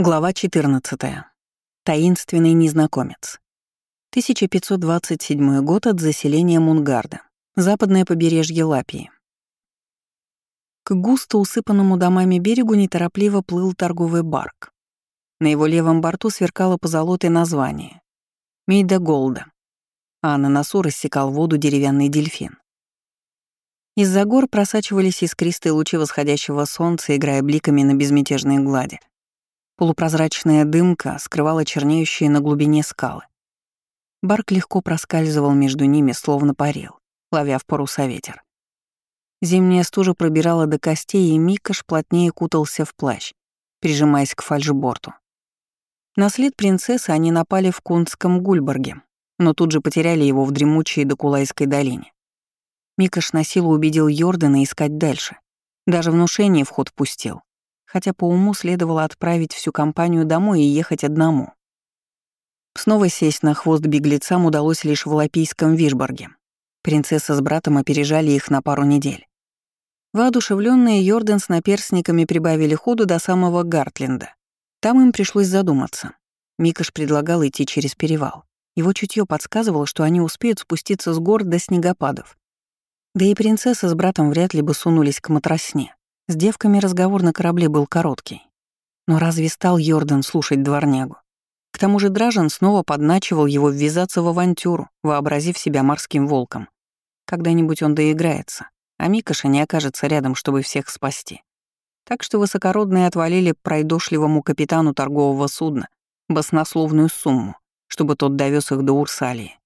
Глава 14. Таинственный незнакомец. 1527 год от заселения Мунгарда. Западное побережье Лапии. К густо усыпанному домами берегу неторопливо плыл торговый барк. На его левом борту сверкало позолотое название — Мейда Голда, а на носу рассекал воду деревянный дельфин. Из-за гор просачивались искристые лучи восходящего солнца, играя бликами на безмятежной глади. Полупрозрачная дымка скрывала чернеющие на глубине скалы. Барк легко проскальзывал между ними, словно парил, ловя в паруса ветер. Зимняя стужа пробирала до костей, и Микаш плотнее кутался в плащ, прижимаясь к фальшборту. На след принцессы они напали в Кунском Гульборге, но тут же потеряли его в дремучей Докулайской долине. Микаш на силу убедил Йордана искать дальше. Даже внушение в ход пустил хотя по уму следовало отправить всю компанию домой и ехать одному. Снова сесть на хвост беглецам удалось лишь в Лапийском Вишборге. Принцесса с братом опережали их на пару недель. Воодушевленные Йордан с наперсниками прибавили ходу до самого Гартленда. Там им пришлось задуматься. Микаш предлагал идти через перевал. Его чутье подсказывало, что они успеют спуститься с гор до снегопадов. Да и принцесса с братом вряд ли бы сунулись к матросне. С девками разговор на корабле был короткий. Но разве стал Йордан слушать дворнягу? К тому же Дражен снова подначивал его ввязаться в авантюру, вообразив себя морским волком. Когда-нибудь он доиграется, а Микаша не окажется рядом, чтобы всех спасти. Так что высокородные отвалили пройдошливому капитану торгового судна баснословную сумму, чтобы тот довез их до Урсалии.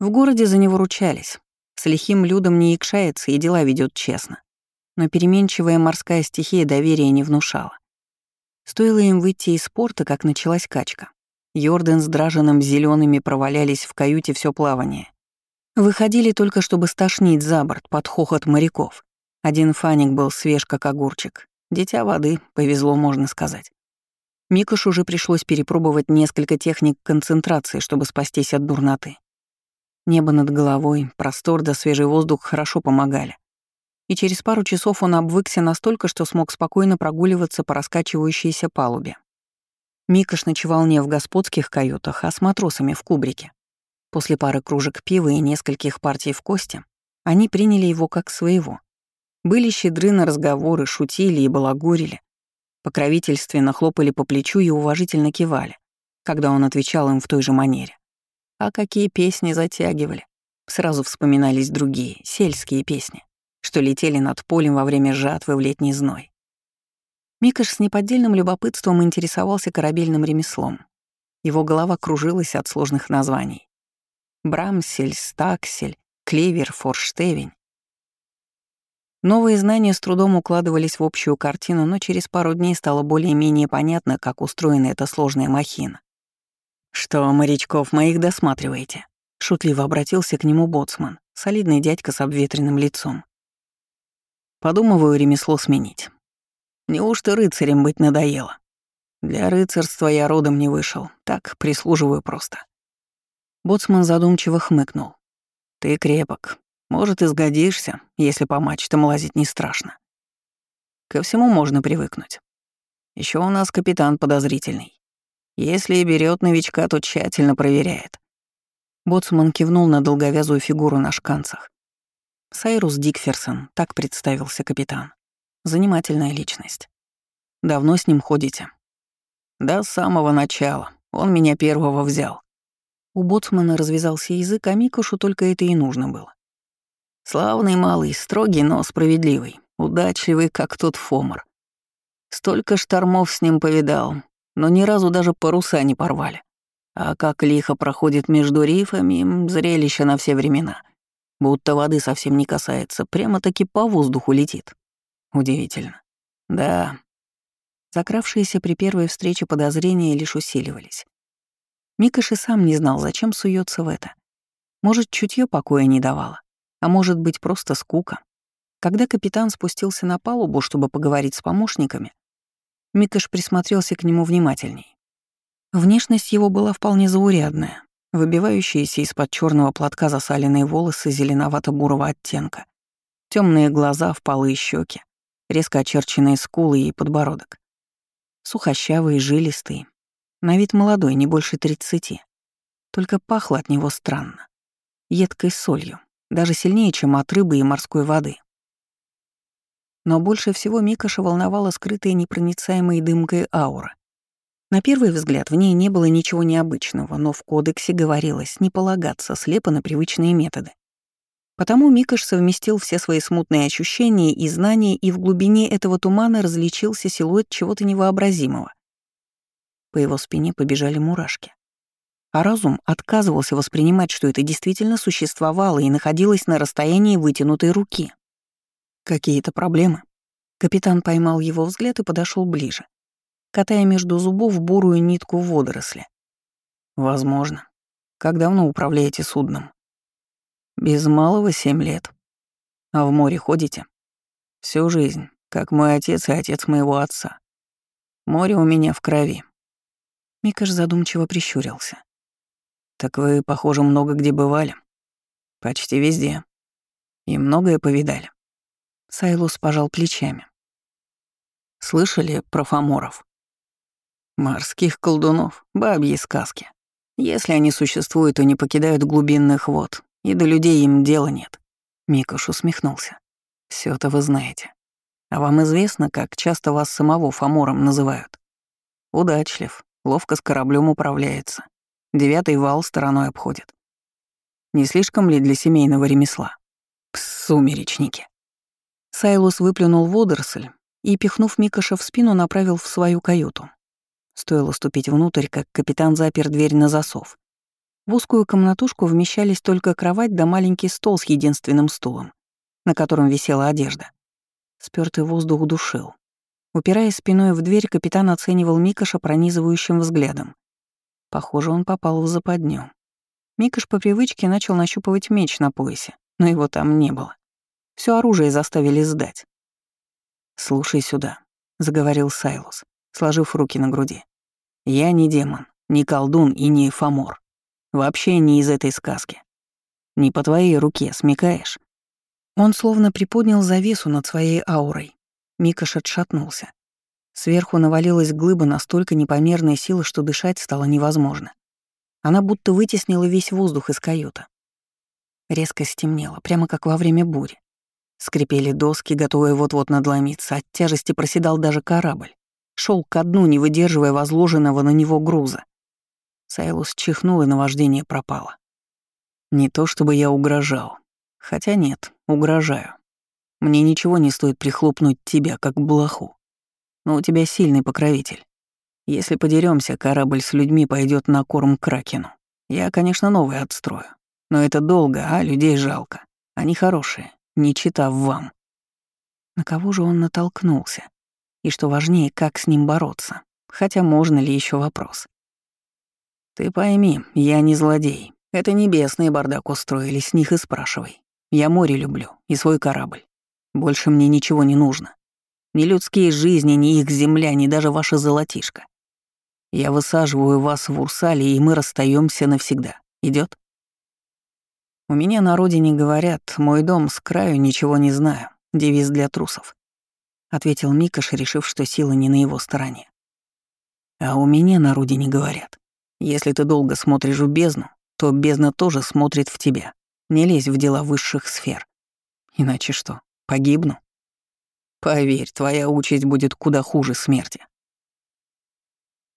В городе за него ручались. С лихим людом не икшается и дела ведет честно но переменчивая морская стихия доверия не внушала. Стоило им выйти из порта, как началась качка. Йордан с Дражином зелеными провалялись в каюте все плавание. Выходили только, чтобы стошнить за борт под хохот моряков. Один фаник был свеж, как огурчик. Дитя воды, повезло, можно сказать. Микош уже пришлось перепробовать несколько техник концентрации, чтобы спастись от дурноты. Небо над головой, простор да свежий воздух хорошо помогали и через пару часов он обвыкся настолько, что смог спокойно прогуливаться по раскачивающейся палубе. Микаш ночевал не в господских каютах, а с матросами в кубрике. После пары кружек пива и нескольких партий в кости они приняли его как своего. Были щедры на разговоры, шутили и балагурили. Покровительственно хлопали по плечу и уважительно кивали, когда он отвечал им в той же манере. А какие песни затягивали. Сразу вспоминались другие, сельские песни что летели над полем во время жатвы в летний зной. Микаш с неподдельным любопытством интересовался корабельным ремеслом. Его голова кружилась от сложных названий. Брамсель, Стаксель, Клевер, Форштевень. Новые знания с трудом укладывались в общую картину, но через пару дней стало более-менее понятно, как устроена эта сложная махина. «Что, морячков моих досматриваете?» — шутливо обратился к нему боцман, солидный дядька с обветренным лицом. Подумываю ремесло сменить. Неужто рыцарем быть надоело? Для рыцарства я родом не вышел, так прислуживаю просто. Боцман задумчиво хмыкнул. Ты крепок. Может, и сгодишься, если по мачтам лазить не страшно. Ко всему можно привыкнуть. Еще у нас капитан подозрительный. Если и берет новичка, то тщательно проверяет. Боцман кивнул на долговязую фигуру на шканцах. Сайрус Дикферсон, так представился капитан. Занимательная личность. Давно с ним ходите? Да с самого начала. Он меня первого взял. У боцмана развязался язык, а Микошу только это и нужно было. Славный малый, строгий, но справедливый, удачливый, как тот Фомор. Столько штормов с ним повидал, но ни разу даже паруса не порвали. А как лихо проходит между рифами, зрелище на все времена — Будто воды совсем не касается, прямо-таки по воздуху летит. Удивительно. Да. Закравшиеся при первой встрече подозрения лишь усиливались. Микаш и сам не знал, зачем суется в это. Может, чутье покоя не давало, а может быть, просто скука. Когда капитан спустился на палубу, чтобы поговорить с помощниками, Микаш присмотрелся к нему внимательней. Внешность его была вполне заурядная, выбивающиеся из-под черного платка засаленные волосы зеленовато-бурого оттенка, темные глаза, впалые щеки, резко очерченные скулы и подбородок. Сухощавый, жилистый. На вид молодой, не больше тридцати. Только пахло от него странно. Едкой солью, даже сильнее, чем от рыбы и морской воды. Но больше всего Микоша волновала скрытая непроницаемой дымкой аура. На первый взгляд в ней не было ничего необычного, но в кодексе говорилось не полагаться слепо на привычные методы. Потому Микош совместил все свои смутные ощущения и знания, и в глубине этого тумана различился силуэт чего-то невообразимого. По его спине побежали мурашки. А разум отказывался воспринимать, что это действительно существовало и находилось на расстоянии вытянутой руки. Какие-то проблемы? Капитан поймал его взгляд и подошел ближе, катая между зубов бурую нитку водоросли. Возможно. Как давно управляете судном? Без малого семь лет. А в море ходите? Всю жизнь, как мой отец и отец моего отца. Море у меня в крови. Микаш задумчиво прищурился. Так вы, похоже, много где бывали. Почти везде. И многое повидали. Сайлус пожал плечами. Слышали про фаморов? Морских колдунов, бабьи сказки. Если они существуют, то не покидают глубинных вод, и до людей им дела нет. Микош усмехнулся. все это вы знаете. А вам известно, как часто вас самого фамором называют? Удачлив, ловко с кораблем управляется. Девятый вал стороной обходит. Не слишком ли для семейного ремесла? Сумеречники. Сайлус выплюнул водоросль и, пихнув Микоша в спину, направил в свою каюту. Стоило ступить внутрь, как капитан запер дверь на засов. В узкую комнатушку вмещались только кровать да маленький стол с единственным стулом, на котором висела одежда. Спёртый воздух душил. Упираясь спиной в дверь, капитан оценивал Микоша пронизывающим взглядом. Похоже, он попал в западню. Микош по привычке начал нащупывать меч на поясе, но его там не было. Все оружие заставили сдать. «Слушай сюда», — заговорил Сайлус, сложив руки на груди. «Я не демон, не колдун и не фамор. Вообще не из этой сказки. Не по твоей руке, смекаешь?» Он словно приподнял завесу над своей аурой. Микош отшатнулся. Сверху навалилась глыба настолько непомерной силы, что дышать стало невозможно. Она будто вытеснила весь воздух из каюта. Резко стемнело, прямо как во время бури. Скрипели доски, готовые вот-вот надломиться, от тяжести проседал даже корабль. Шел ко дну, не выдерживая возложенного на него груза. Сайлус чихнул, и наваждение пропало. Не то чтобы я угрожал. Хотя нет, угрожаю. Мне ничего не стоит прихлопнуть тебя, как блоху. Но у тебя сильный покровитель. Если подеремся, корабль с людьми пойдет на корм Кракену. Я, конечно, новый отстрою. Но это долго, а людей жалко. Они хорошие, не читав вам. На кого же он натолкнулся? И что важнее, как с ним бороться? Хотя можно ли еще вопрос? Ты пойми, я не злодей. Это небесные бардак устроили, с них и спрашивай. Я море люблю и свой корабль. Больше мне ничего не нужно. Ни людские жизни, ни их земля, ни даже ваша золотишко. Я высаживаю вас в Урсале, и мы расстаемся навсегда. Идет? У меня на родине говорят, мой дом с краю ничего не знаю, девиз для трусов. Ответил Микаш, решив, что сила не на его стороне. А у меня на родине говорят, если ты долго смотришь в бездну, то бездна тоже смотрит в тебя. Не лезь в дела высших сфер. Иначе что, погибну? Поверь, твоя участь будет куда хуже смерти.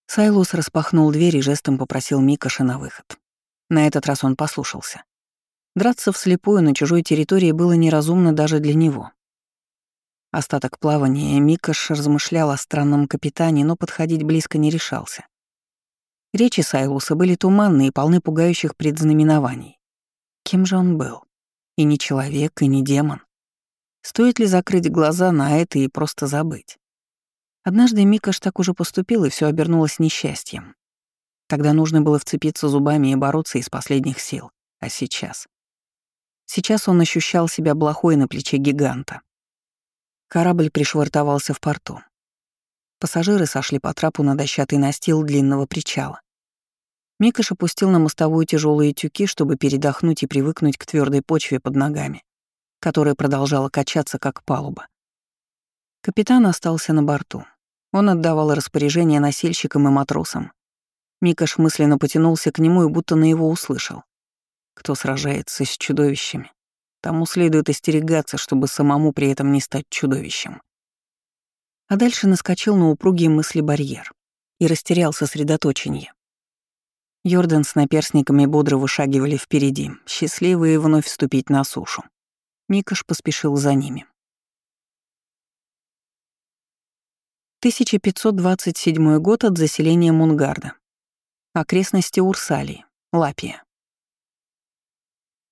Сайлус распахнул дверь и жестом попросил Микаша на выход. На этот раз он послушался. Драться вслепую на чужой территории было неразумно даже для него. Остаток плавания Микаш размышлял о странном капитане, но подходить близко не решался. Речи Сайлуса были туманные и полны пугающих предзнаменований. Кем же он был? И не человек, и не демон. Стоит ли закрыть глаза на это и просто забыть? Однажды Микаш так уже поступил, и все обернулось несчастьем. Тогда нужно было вцепиться зубами и бороться из последних сил. А сейчас? Сейчас он ощущал себя блохой на плече гиганта. Корабль пришвартовался в порту. Пассажиры сошли по трапу на дощатый настил длинного причала. Микаш опустил на мостовую тяжелые тюки, чтобы передохнуть и привыкнуть к твердой почве под ногами, которая продолжала качаться, как палуба. Капитан остался на борту. Он отдавал распоряжения носильщикам и матросам. Микаш мысленно потянулся к нему и будто на его услышал. Кто сражается с чудовищами, тому следует остерегаться, чтобы самому при этом не стать чудовищем. А дальше наскочил на упругие мысли барьер и растерял сосредоточение. Йордан с наперсниками бодро вышагивали впереди, счастливые вновь вступить на сушу. Микаш поспешил за ними. 1527 год от заселения Мунгарда. Окрестности Урсалии, Лапия.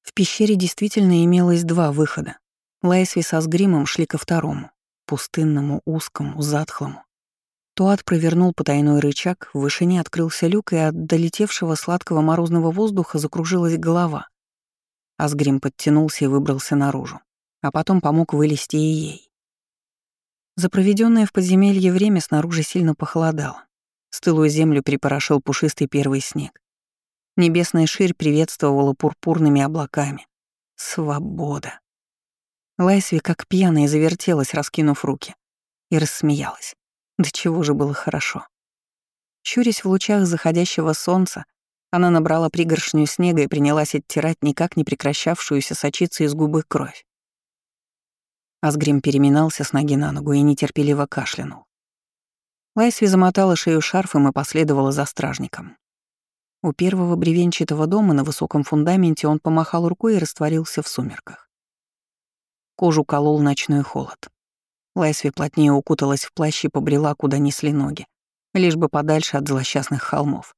В пещере действительно имелось два выхода. Лайсви со Сгримом шли ко второму, пустынному, узкому, затхлому. Туат провернул потайной рычаг, в вышине открылся люк, и от долетевшего сладкого морозного воздуха закружилась голова. Асгрим подтянулся и выбрался наружу, а потом помог вылезти и ей. За проведенное в подземелье время снаружи сильно похолодало. Стылую землю припорошил пушистый первый снег. Небесная ширь приветствовала пурпурными облаками. Свобода. Лайсви как пьяная завертелась, раскинув руки, и рассмеялась. Да чего же было хорошо. Щурясь в лучах заходящего солнца, она набрала пригоршню снега и принялась оттирать никак не прекращавшуюся сочиться из губы кровь. Асгрим переминался с ноги на ногу и нетерпеливо кашлянул. Лайсви замотала шею шарфом и последовала за стражником. У первого бревенчатого дома на высоком фундаменте он помахал рукой и растворился в сумерках. Кожу колол ночной холод. Лайсви плотнее укуталась в плащ и побрела, куда несли ноги, лишь бы подальше от злосчастных холмов.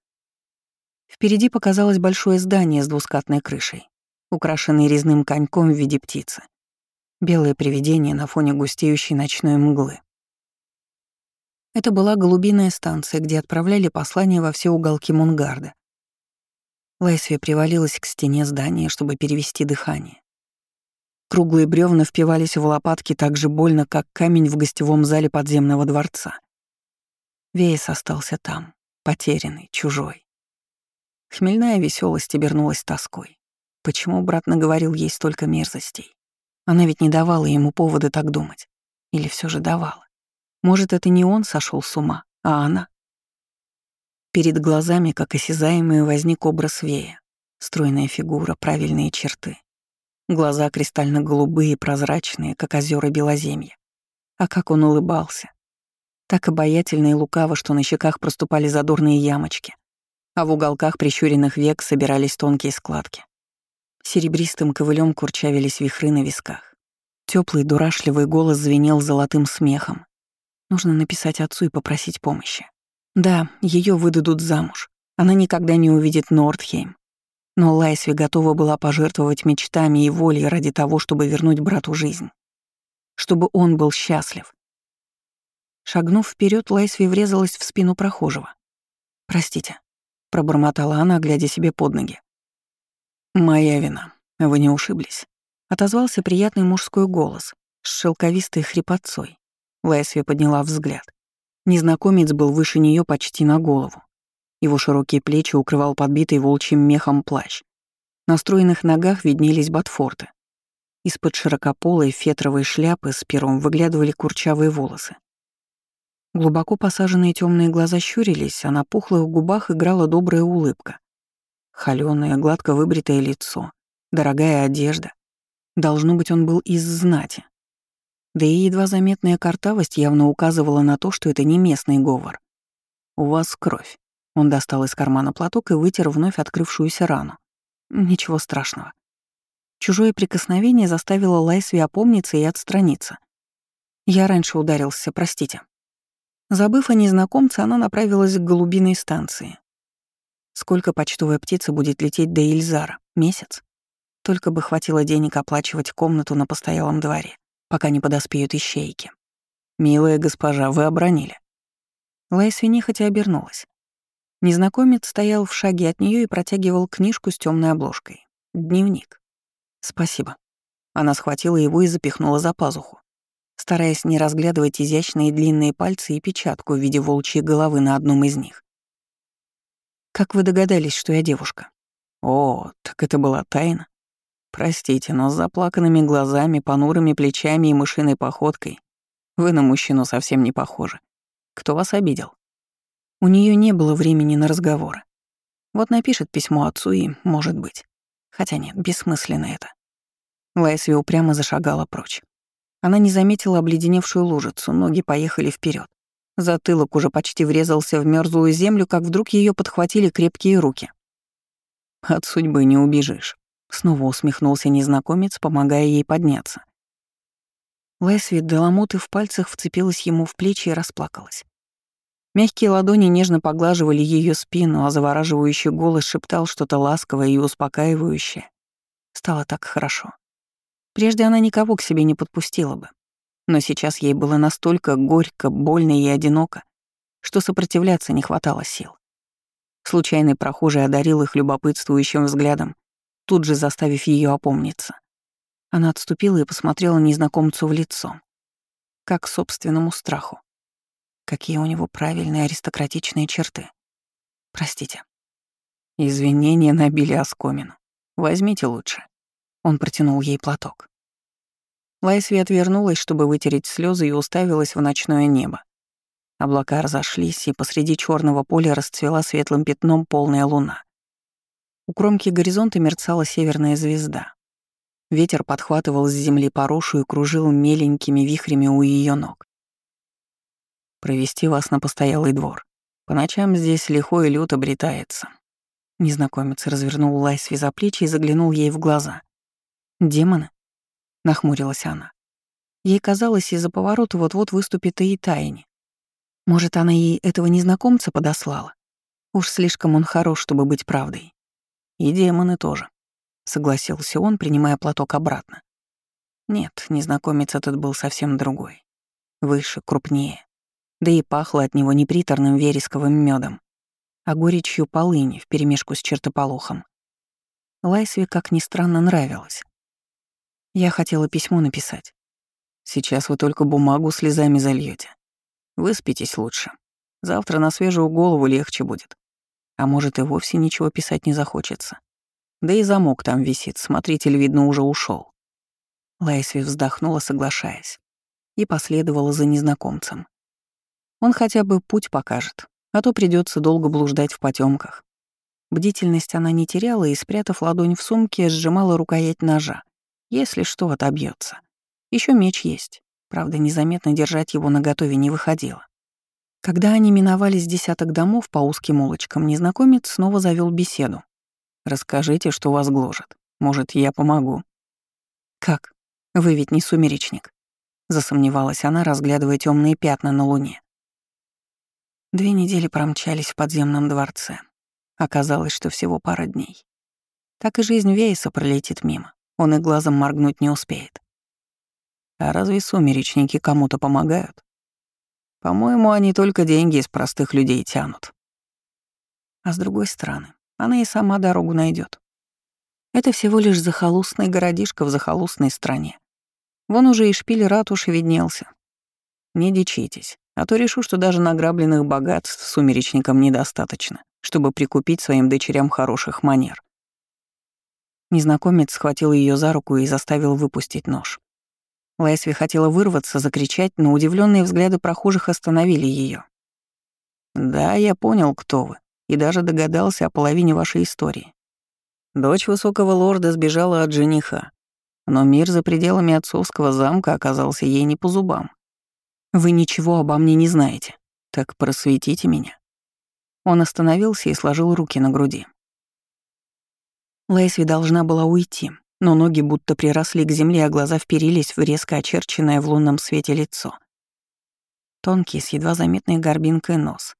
Впереди показалось большое здание с двускатной крышей, украшенное резным коньком в виде птицы. Белое привидение на фоне густеющей ночной мглы. Это была голубиная станция, где отправляли послания во все уголки Мунгарда. Лайсви привалилась к стене здания, чтобы перевести дыхание. Круглые бревна впивались в лопатки так же больно, как камень в гостевом зале подземного дворца. Вейс остался там, потерянный, чужой. Хмельная веселость обернулась тоской. Почему брат наговорил ей столько мерзостей? Она ведь не давала ему повода так думать. Или все же давала? Может, это не он сошел с ума, а она? Перед глазами, как осязаемый, возник образ Вея. Стройная фигура, правильные черты. Глаза кристально-голубые, прозрачные, как озера Белоземья. А как он улыбался. Так обаятельно и лукаво, что на щеках проступали задорные ямочки, а в уголках прищуренных век собирались тонкие складки. Серебристым ковылем курчавились вихры на висках. Теплый дурашливый голос звенел золотым смехом. Нужно написать отцу и попросить помощи. Да, ее выдадут замуж. Она никогда не увидит Нордхейм. Но Лайсви готова была пожертвовать мечтами и волей ради того, чтобы вернуть брату жизнь. Чтобы он был счастлив. Шагнув вперед, Лайсви врезалась в спину прохожего. «Простите», — пробормотала она, глядя себе под ноги. «Моя вина. Вы не ушиблись?» — отозвался приятный мужской голос с шелковистой хрипотцой. Лайсви подняла взгляд. Незнакомец был выше нее почти на голову. Его широкие плечи укрывал подбитый волчьим мехом плащ. На стройных ногах виднелись ботфорты. Из-под широкополой фетровой шляпы с пером выглядывали курчавые волосы. Глубоко посаженные темные глаза щурились, а на пухлых губах играла добрая улыбка. Холёное, гладко выбритое лицо, дорогая одежда. Должно быть, он был из знати. Да и едва заметная картавость явно указывала на то, что это не местный говор. «У вас кровь». Он достал из кармана платок и вытер вновь открывшуюся рану. Ничего страшного. Чужое прикосновение заставило Лайсви опомниться и отстраниться. Я раньше ударился, простите. Забыв о незнакомце, она направилась к голубиной станции. Сколько почтовая птица будет лететь до Ильзара? Месяц? Только бы хватило денег оплачивать комнату на постоялом дворе, пока не подоспеют ищейки. «Милая госпожа, вы обронили». Лайсви нехотя обернулась. Незнакомец стоял в шаге от нее и протягивал книжку с темной обложкой. Дневник. «Спасибо». Она схватила его и запихнула за пазуху, стараясь не разглядывать изящные длинные пальцы и печатку в виде волчьей головы на одном из них. «Как вы догадались, что я девушка?» «О, так это была тайна. Простите, но с заплаканными глазами, понурыми плечами и мышиной походкой вы на мужчину совсем не похожи. Кто вас обидел? У нее не было времени на разговоры. Вот напишет письмо отцу и, может быть. Хотя нет, бессмысленно это. Лайсви упрямо зашагала прочь. Она не заметила обледеневшую лужицу, ноги поехали вперед. Затылок уже почти врезался в мерзлую землю, как вдруг ее подхватили крепкие руки. «От судьбы не убежишь», — снова усмехнулся незнакомец, помогая ей подняться. Лайсви Деламоты в пальцах вцепилась ему в плечи и расплакалась. Мягкие ладони нежно поглаживали ее спину, а завораживающий голос шептал что-то ласковое и успокаивающее. Стало так хорошо. Прежде она никого к себе не подпустила бы. Но сейчас ей было настолько горько, больно и одиноко, что сопротивляться не хватало сил. Случайный прохожий одарил их любопытствующим взглядом, тут же заставив ее опомниться. Она отступила и посмотрела незнакомцу в лицо. Как к собственному страху. Какие у него правильные аристократичные черты. Простите. Извинения набили оскомину. Возьмите лучше. Он протянул ей платок. Лайсви отвернулась, чтобы вытереть слезы, и уставилась в ночное небо. Облака разошлись, и посреди черного поля расцвела светлым пятном полная луна. У кромки горизонта мерцала северная звезда. Ветер подхватывал с земли порошу и кружил меленькими вихрями у ее ног провести вас на постоялый двор. По ночам здесь лихо и люто обретается». Незнакомец развернул Лайсви за плечи и заглянул ей в глаза. «Демоны?» — нахмурилась она. Ей казалось, из-за поворота вот-вот выступит и Тайни. Может, она ей этого незнакомца подослала? Уж слишком он хорош, чтобы быть правдой. И демоны тоже, — согласился он, принимая платок обратно. Нет, незнакомец этот был совсем другой. Выше, крупнее да и пахло от него не приторным вересковым медом, а горечью полыни вперемешку с чертополохом. Лайсве, как ни странно, нравилось. Я хотела письмо написать. Сейчас вы только бумагу слезами зальете. Выспитесь лучше. Завтра на свежую голову легче будет. А может, и вовсе ничего писать не захочется. Да и замок там висит, смотритель, видно, уже ушел. Лайсви вздохнула, соглашаясь, и последовала за незнакомцем. Он хотя бы путь покажет, а то придется долго блуждать в потемках. Бдительность она не теряла и, спрятав ладонь в сумке, сжимала рукоять ножа. Если что, отобьется. Еще меч есть. Правда, незаметно держать его наготове не выходило. Когда они миновали с десяток домов по узким улочкам, незнакомец снова завел беседу. «Расскажите, что вас гложет. Может, я помогу?» «Как? Вы ведь не сумеречник?» Засомневалась она, разглядывая темные пятна на луне. Две недели промчались в подземном дворце. Оказалось, что всего пара дней. Так и жизнь Вейса пролетит мимо. Он и глазом моргнуть не успеет. А разве сумеречники кому-то помогают? По-моему, они только деньги из простых людей тянут. А с другой стороны, она и сама дорогу найдет. Это всего лишь захолустный городишко в захолустной стране. Вон уже и шпиль ратуши виднелся. Не дичитесь. А то решу, что даже награбленных богатств сумеречникам недостаточно, чтобы прикупить своим дочерям хороших манер. Незнакомец схватил ее за руку и заставил выпустить нож. Лайсви хотела вырваться, закричать, но удивленные взгляды прохожих остановили ее. «Да, я понял, кто вы, и даже догадался о половине вашей истории. Дочь высокого лорда сбежала от жениха, но мир за пределами отцовского замка оказался ей не по зубам. Вы ничего обо мне не знаете. Так просветите меня». Он остановился и сложил руки на груди. Лэйсви должна была уйти, но ноги будто приросли к земле, а глаза вперились в резко очерченное в лунном свете лицо. Тонкий, с едва заметной горбинкой нос,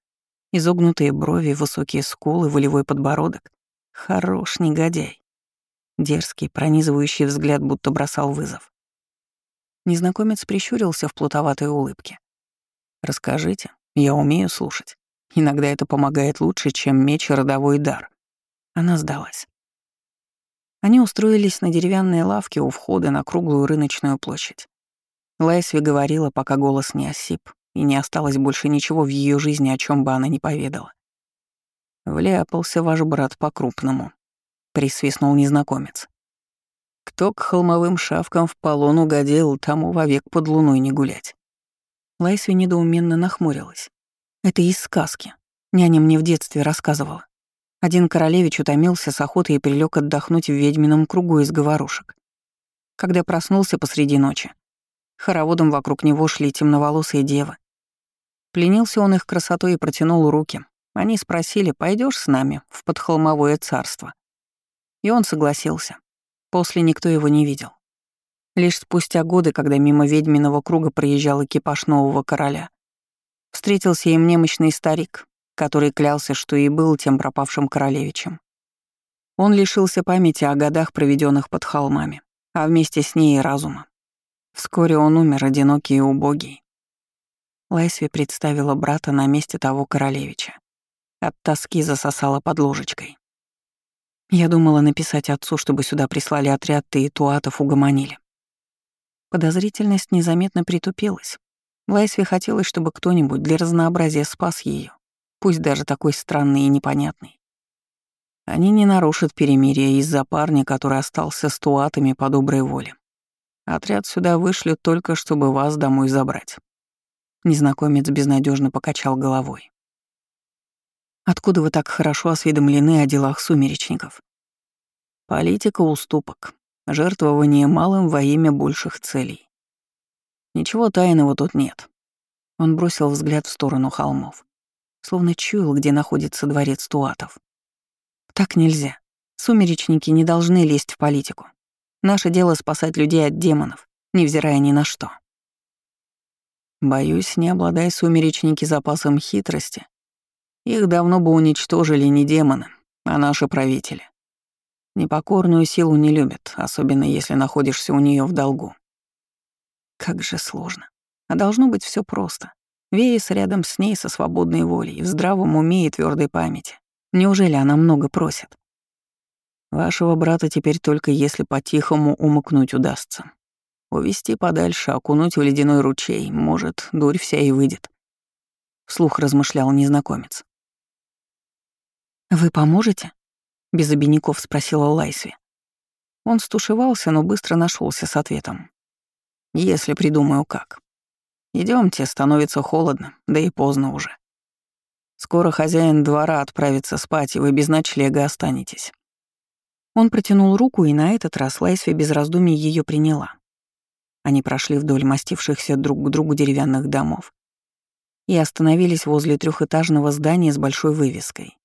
изогнутые брови, высокие скулы, волевой подбородок. Хорош негодяй. Дерзкий, пронизывающий взгляд будто бросал вызов. Незнакомец прищурился в плутоватой улыбке. «Расскажите, я умею слушать. Иногда это помогает лучше, чем меч и родовой дар». Она сдалась. Они устроились на деревянной лавке у входа на круглую рыночную площадь. Лайсви говорила, пока голос не осип, и не осталось больше ничего в ее жизни, о чем бы она не поведала. «Вляпался ваш брат по-крупному», — присвистнул незнакомец. Кто к холмовым шавкам в полон угодил, тому вовек под луной не гулять. Лайсви недоуменно нахмурилась. Это из сказки. Няня мне в детстве рассказывала. Один королевич утомился с охоты и прилег отдохнуть в ведьмином кругу из говорушек. Когда проснулся посреди ночи, хороводом вокруг него шли темноволосые девы. Пленился он их красотой и протянул руки. Они спросили, пойдешь с нами в подхолмовое царство? И он согласился. После никто его не видел. Лишь спустя годы, когда мимо ведьминого круга проезжал экипаж нового короля, встретился им немощный старик, который клялся, что и был тем пропавшим королевичем. Он лишился памяти о годах, проведенных под холмами, а вместе с ней и разума. Вскоре он умер, одинокий и убогий. Лайсви представила брата на месте того королевича. От тоски засосала под ложечкой. Я думала написать отцу, чтобы сюда прислали отряд и туатов угомонили. Подозрительность незаметно притупилась. Лайсве хотелось, чтобы кто-нибудь для разнообразия спас ее, пусть даже такой странный и непонятный. Они не нарушат перемирие из-за парня, который остался с туатами по доброй воле. Отряд сюда вышлют только, чтобы вас домой забрать. Незнакомец безнадежно покачал головой. Откуда вы так хорошо осведомлены о делах сумеречников? Политика уступок, Жертвование малым во имя больших целей. Ничего тайного тут нет. Он бросил взгляд в сторону холмов, словно чуял, где находится дворец Туатов. Так нельзя. Сумеречники не должны лезть в политику. Наше дело спасать людей от демонов, невзирая ни на что. Боюсь, не обладая сумеречники запасом хитрости, их давно бы уничтожили не демоны, а наши правители. Непокорную силу не любят, особенно если находишься у нее в долгу. Как же сложно. А должно быть все просто. Веес рядом с ней со свободной волей, в здравом уме и твердой памяти. Неужели она много просит? Вашего брата теперь только если по-тихому умыкнуть удастся. Увести подальше, окунуть в ледяной ручей, может, дурь вся и выйдет. Вслух размышлял незнакомец. «Вы поможете?» — без обиняков спросила Лайсви. Он стушевался, но быстро нашелся с ответом. «Если придумаю как. Идемте, становится холодно, да и поздно уже. Скоро хозяин двора отправится спать, и вы без ночлега останетесь». Он протянул руку, и на этот раз Лайсви без раздумий ее приняла. Они прошли вдоль мастившихся друг к другу деревянных домов и остановились возле трехэтажного здания с большой вывеской.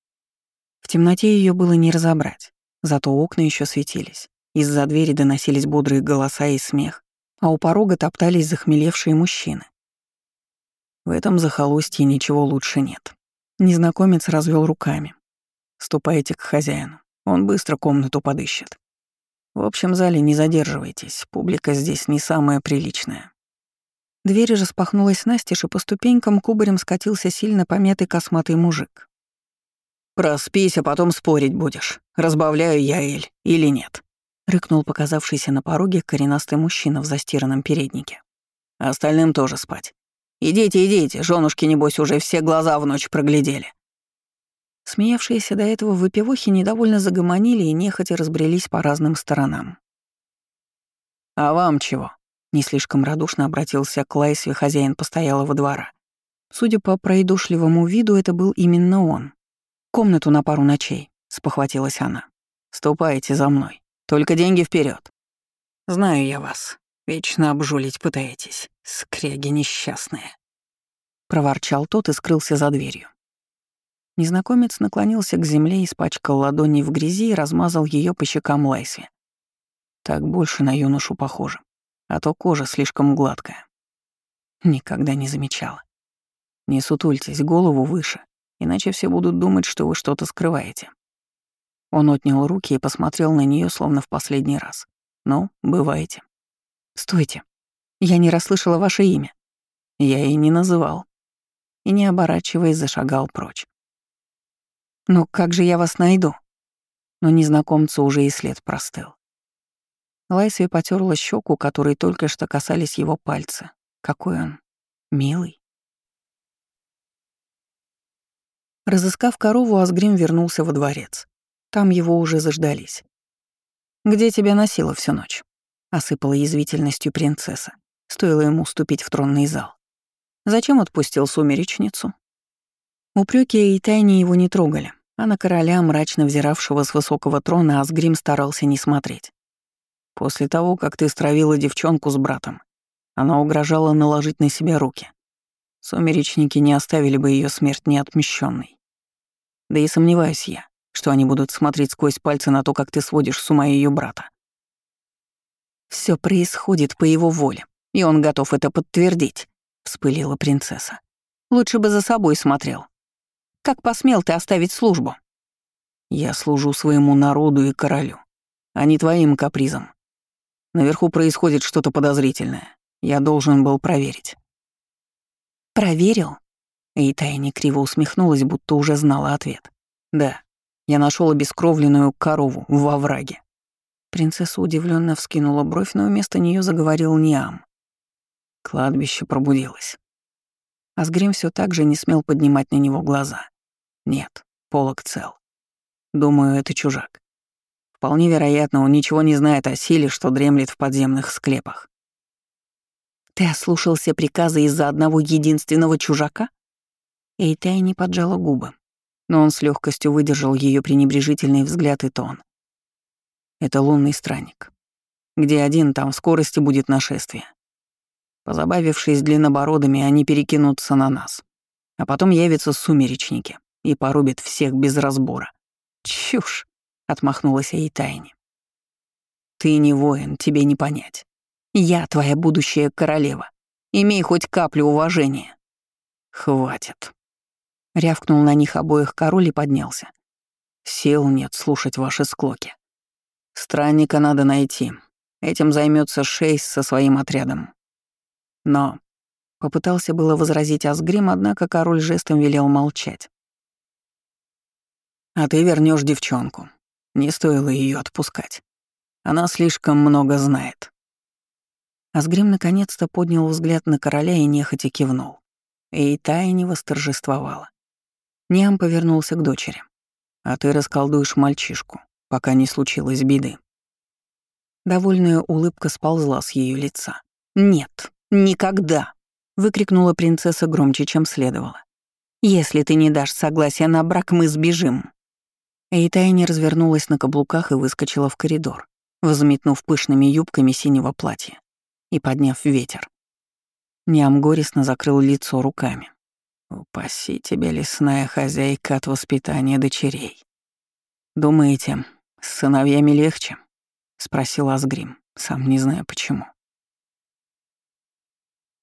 В темноте ее было не разобрать, зато окна еще светились. Из-за двери доносились бодрые голоса и смех, а у порога топтались захмелевшие мужчины. В этом захолустье ничего лучше нет. Незнакомец развел руками. Ступайте к хозяину, он быстро комнату подыщет. В общем зале не задерживайтесь, публика здесь не самая приличная. Дверь распахнулась настежь, и по ступенькам кубарем скатился сильно помятый косматый мужик. «Проспись, а потом спорить будешь, разбавляю я Эль или нет», — рыкнул показавшийся на пороге коренастый мужчина в застиранном переднике. «Остальным тоже спать. Идите, идите, женушки, небось, уже все глаза в ночь проглядели». Смеявшиеся до этого выпивохи недовольно загомонили и нехотя разбрелись по разным сторонам. «А вам чего?» — не слишком радушно обратился к Лайсве хозяин постоялого двора. Судя по пройдушливому виду, это был именно он, комнату на пару ночей», — спохватилась она. «Ступайте за мной. Только деньги вперед. Знаю я вас. Вечно обжулить пытаетесь, скряги несчастные». Проворчал тот и скрылся за дверью. Незнакомец наклонился к земле, испачкал ладони в грязи и размазал ее по щекам Лайсви. Так больше на юношу похоже, а то кожа слишком гладкая. Никогда не замечала. Не сутультесь, голову выше, иначе все будут думать, что вы что-то скрываете». Он отнял руки и посмотрел на нее, словно в последний раз. «Ну, бывайте». «Стойте. Я не расслышала ваше имя». Я и не называл. И, не оборачиваясь, зашагал прочь. «Но как же я вас найду?» Но незнакомцу уже и след простыл. Лайсви потерла щеку, которой только что касались его пальцы. Какой он милый. Разыскав корову, Асгрим вернулся во дворец. Там его уже заждались. «Где тебя носила всю ночь?» — осыпала язвительностью принцесса. Стоило ему уступить в тронный зал. «Зачем отпустил сумеречницу?» Упреки и тайни его не трогали, а на короля, мрачно взиравшего с высокого трона, Асгрим старался не смотреть. «После того, как ты стравила девчонку с братом, она угрожала наложить на себя руки. Сумеречники не оставили бы ее смерть неотмещенной. Да и сомневаюсь я, что они будут смотреть сквозь пальцы на то, как ты сводишь с ума ее брата. Все происходит по его воле, и он готов это подтвердить», — вспылила принцесса. «Лучше бы за собой смотрел. Как посмел ты оставить службу?» «Я служу своему народу и королю, а не твоим капризам. Наверху происходит что-то подозрительное. Я должен был проверить». «Проверил?» И Тайни криво усмехнулась, будто уже знала ответ. «Да, я нашел обескровленную корову в овраге. Принцесса удивленно вскинула бровь, но вместо нее заговорил Ниам. Кладбище пробудилось. Асгрим все так же не смел поднимать на него глаза. Нет, полок цел. Думаю, это чужак. Вполне вероятно, он ничего не знает о силе, что дремлет в подземных склепах. «Ты ослушался приказа из-за одного единственного чужака?» Эйтая не поджала губы, но он с легкостью выдержал ее пренебрежительный взгляд и тон. Это лунный странник. Где один, там в скорости будет нашествие. Позабавившись длиннобородами, они перекинутся на нас. А потом явятся сумеречники и порубят всех без разбора. «Чушь!» — отмахнулась ей тайне. «Ты не воин, тебе не понять. Я твоя будущая королева. Имей хоть каплю уважения». «Хватит», — рявкнул на них обоих король и поднялся. «Сил нет слушать ваши склоки. Странника надо найти. Этим займется Шейс со своим отрядом. Но попытался было возразить Асгрим, однако король жестом велел молчать. А ты вернешь девчонку. Не стоило ее отпускать. Она слишком много знает. Асгрим наконец-то поднял взгляд на короля и нехотя кивнул. И тайне восторжествовала. Ниам повернулся к дочери. «А ты расколдуешь мальчишку пока не случилось беды. Довольная улыбка сползла с ее лица. «Нет, никогда!» — выкрикнула принцесса громче, чем следовало. «Если ты не дашь согласия на брак, мы сбежим!» Эйтайни развернулась на каблуках и выскочила в коридор, взметнув пышными юбками синего платья и подняв ветер. Ням горестно закрыл лицо руками. «Упаси тебя, лесная хозяйка, от воспитания дочерей. Думаете, с сыновьями легче? Спросил Асгрим, сам не зная почему.